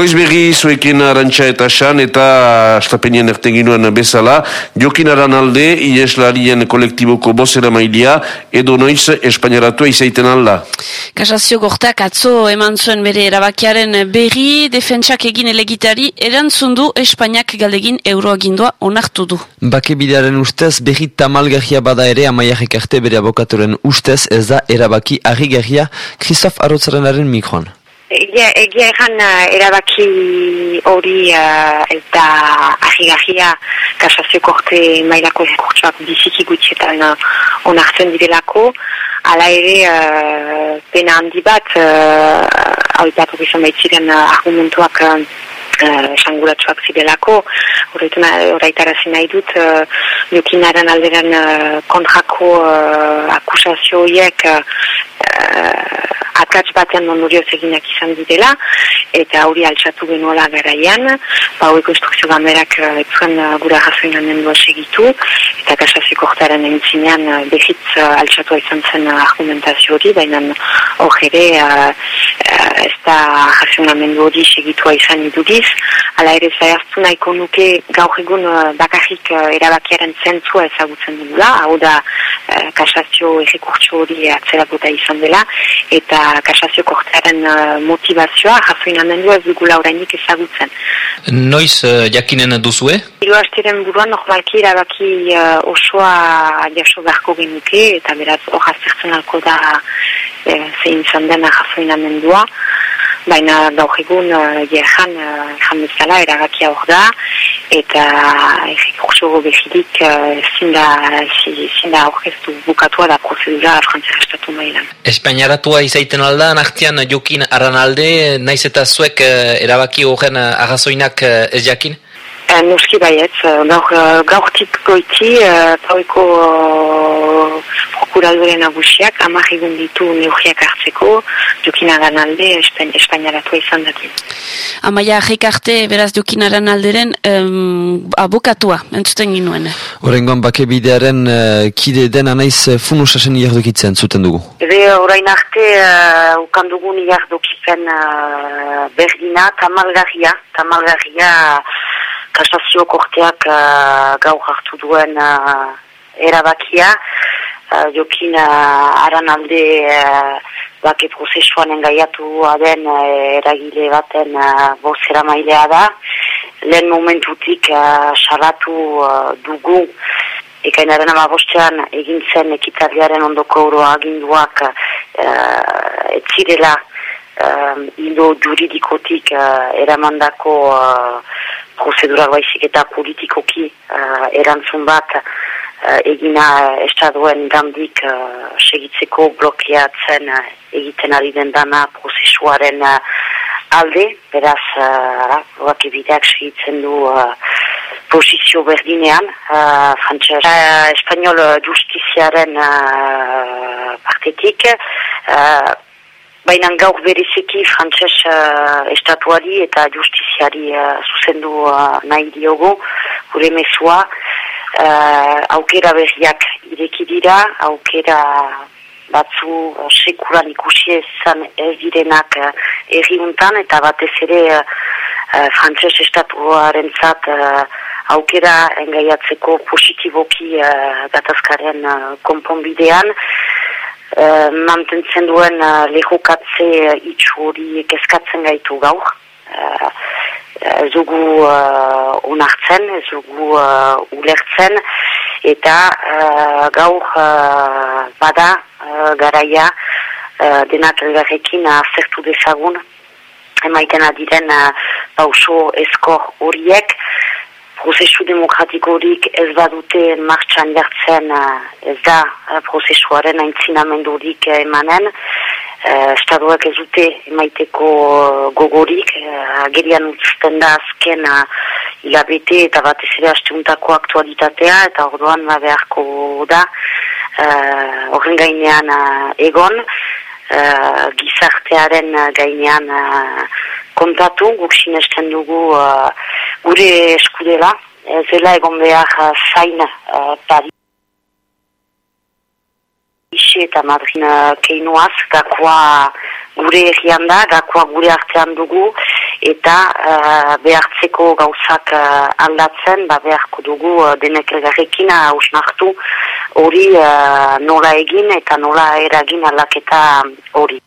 Goiz berri zuekin arantxa eta san eta astapenien erteginuen bezala, jokin aran alde, ieslarien kolektiboko bozera mailia, edo noiz Espainiaratua izaiten alda. Kasazio gortak atzo eman zuen bere erabakiaren berri, defentsak egin elegitari, erantzundu Espainiak galdegin euroagindua onartu du. Bake bidearen ustez, berri tamalgarria bada ere amaiak arte bere abokaturen ustez, ez da erabaki ahigarria Kristof Arotzarenaren mikroan. Egia, egia egan uh, erabaki hori uh, ez da ahigahia kasazio korte mailako erkurtsuak biziki gutxetan uh, onartzen direlako. Ala ere, uh, pena handi bat, uh, hau izan baitziren uh, argumentuak uh, esanguratsuak zirelako, horaitarazi nahi dut, uh, jokinaren alderan uh, kontrako uh, akusazio horiek uh, akats batean ondorioz eginak izan didela, eta hori altxatu genuela garaian, ba hori konstrukzio gamerak etzuen uh, gura jasoin amendua segitu, eta kasazio kortaren entzinean uh, behitz altxatu izan zen argumentazio hori, baina hor ere ez da jasoin amendu hori segitua izan iduriz, ala ere zaiaztu nahiko nuke gaur egun bakarrik erabakiaren zentzua ezagutzen dugula, hau da kasazio errekurtso hori atzeratuta izan dela, eta kasazio kortearen uh, motivazioa jasoin amendua ez dugula orainik ezagutzen. Noiz uh, jakinen duzue? Hiru hastiren buruan normalki erabaki uh, osoa jaso beharko genuke eta beraz hor aztertzen alko da uh, zein zandena jasoin amendua baina gaur egun uh, jehan uh, eragakia hor da eta errekurso behirik uh, zinda, zinda orkestu bukatua da prozedura frantzera estatu mailan. Espainiaratua izaiten alda, nartian jokin aran alde, naiz eta zuek uh, erabaki horren uh, arrazoinak uh, ez jakin? Uh, nuski baiet, gaur, gaurtik goiti, uh, taueko prokuradoren nagusiak amak egun ditu neurriak hartzeko jokinaran alde espainaratua izan dati. Amaia ahik arte beraz jokinaran alderen um, abokatua, entzuten ginuen. Horrengoan bake bidearen uh, kide den anaiz uh, funusasen iardokitzen zuten dugu? Ebe orain arte uh, ukan dugun iardokitzen uh, berdina, tamalgarria, tamalgarria kasazio korteak uh, gaur hartu duen uh, erabakia, uh, jokin uh, aran alde uh, bake prozesuan engaiatu aden uh, eragile baten uh, bozera mailea da. Lehen momentutik uh, salatu uh, dugu ekainaren amabostean egin zen ekitarriaren ondoko euroa aginduak uh, etzirela uh, indo juridikotik uh, eramandako uh, prozedura baizik eta politikoki uh, erantzun bat egina estaduen gandik uh, segitzeko blokeatzen uh, egiten ari den dana prozesuaren uh, alde, beraz, uh, bideak segitzen du uh, posizio berdinean, uh, frantxez, uh, espanol justiziaren uh, partetik, uh, Baina gaur bereziki frantses uh, estatuari eta justiziari uh, zuzendu uh, nahi diogu, gure mesua, uh, aukera berriak ireki dira, aukera batzu uh, sekuran ikusi ezan ez direnak uh, erriuntan eta batez ere uh, frantses estatuaren zat uh, aukera engaiatzeko positiboki uh, gatazkaren uh, konponbidean. Uh, mantentzen duen uh, lehokatze uh, itxu hori kezkatzen gaitu gaur. Uh, ez dugu uh, onartzen, ez dugu uh, ulertzen, eta uh, gaur uh, bada uh, garaia uh, denak elgarrekin azertu dezagun, emaiten adiren uh, pauso eskor horiek, prozesu demokratikorik ez badute martxan jartzen ez da prozesuaren aintzinamendurik emanen, uh, estaduak ez dute emaiteko gogorik, uh, agerian utzten da azken uh, hilabete eta batez ere asteuntako aktualitatea eta orduan ba beharko da horren gainean egon. Uh, gizartearen gainean kontatu. Guk sinesten dugu gure eskudela ez dela egon behar zain uh, Ixi eta Madrina keinoaz, gakoa gure egian da, gakoa gure artean dugu, eta uh, behartzeko gauzak uh, aldatzen, ba, beharko dugu uh, denek elgarrekin hausnartu hori uh, nola egin eta nola eragin aldaketa hori.